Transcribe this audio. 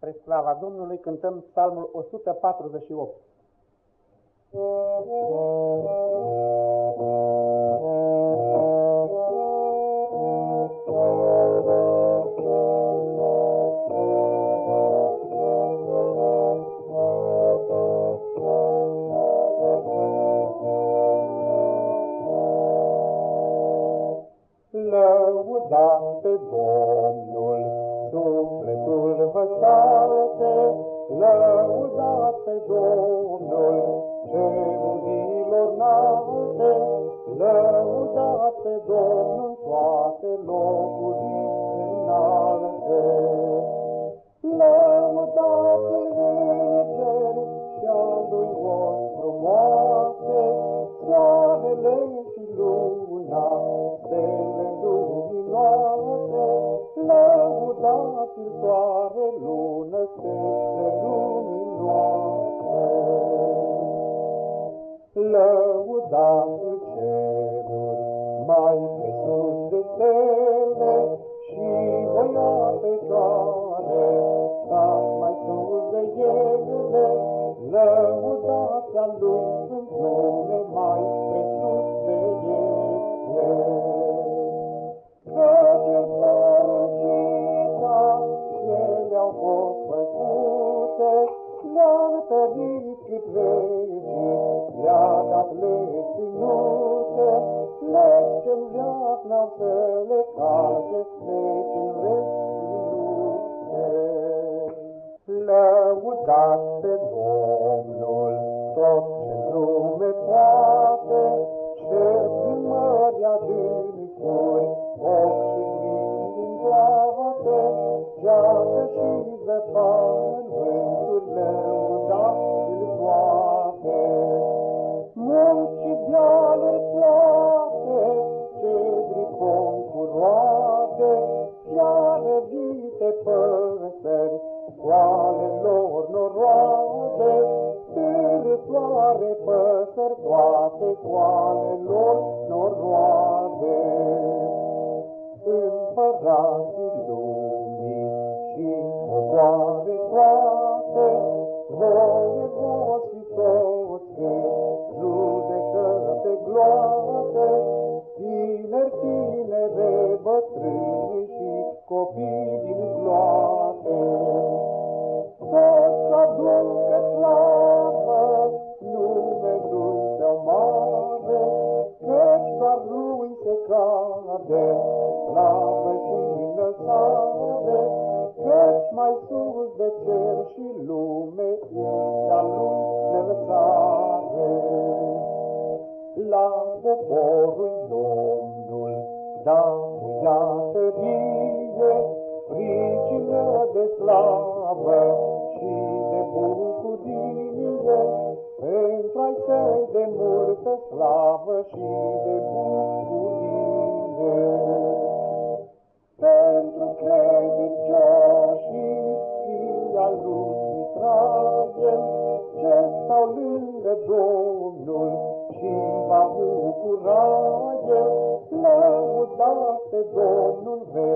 Spre slava Domnului cântăm psalmul 148. Lăudați pe Domnul, sufletul vă salte, lăudați pe Domnul, cerurilor înalte, lăudați pe Domnul toate locurile lăudați-l soare, lună, stele luminoase. Lăudați-l ceruri, mai presus de stele, și voia pe care stați mai sus de ele, lăudați-a lui sunt nume viti pleci, leagat lești nute, pleci în viața să le calce, pleci în vești Lăudați pe Domnul, tot ce lume poate, Coale lor noroade, târătoare păsări toate, coale lor noroade. Împărații lumii și popoare toate, voie cade, slavă și înălțare, căci mai sus de cer și lume este a lui înălțare. La poporul Domnul, dau tărie, pricină de slavă și de bucurie, pentru ai săi de multă slavă și de bucurie. Pentru credincioșii fii al lui Israel, ce stau lângă Domnul și va bucura el, lăudați pe Domnul veșnic vă va bucura.